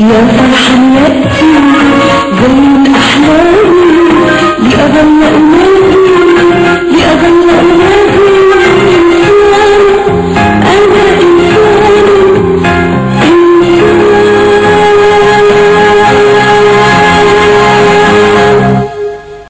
يا فرحا يأتي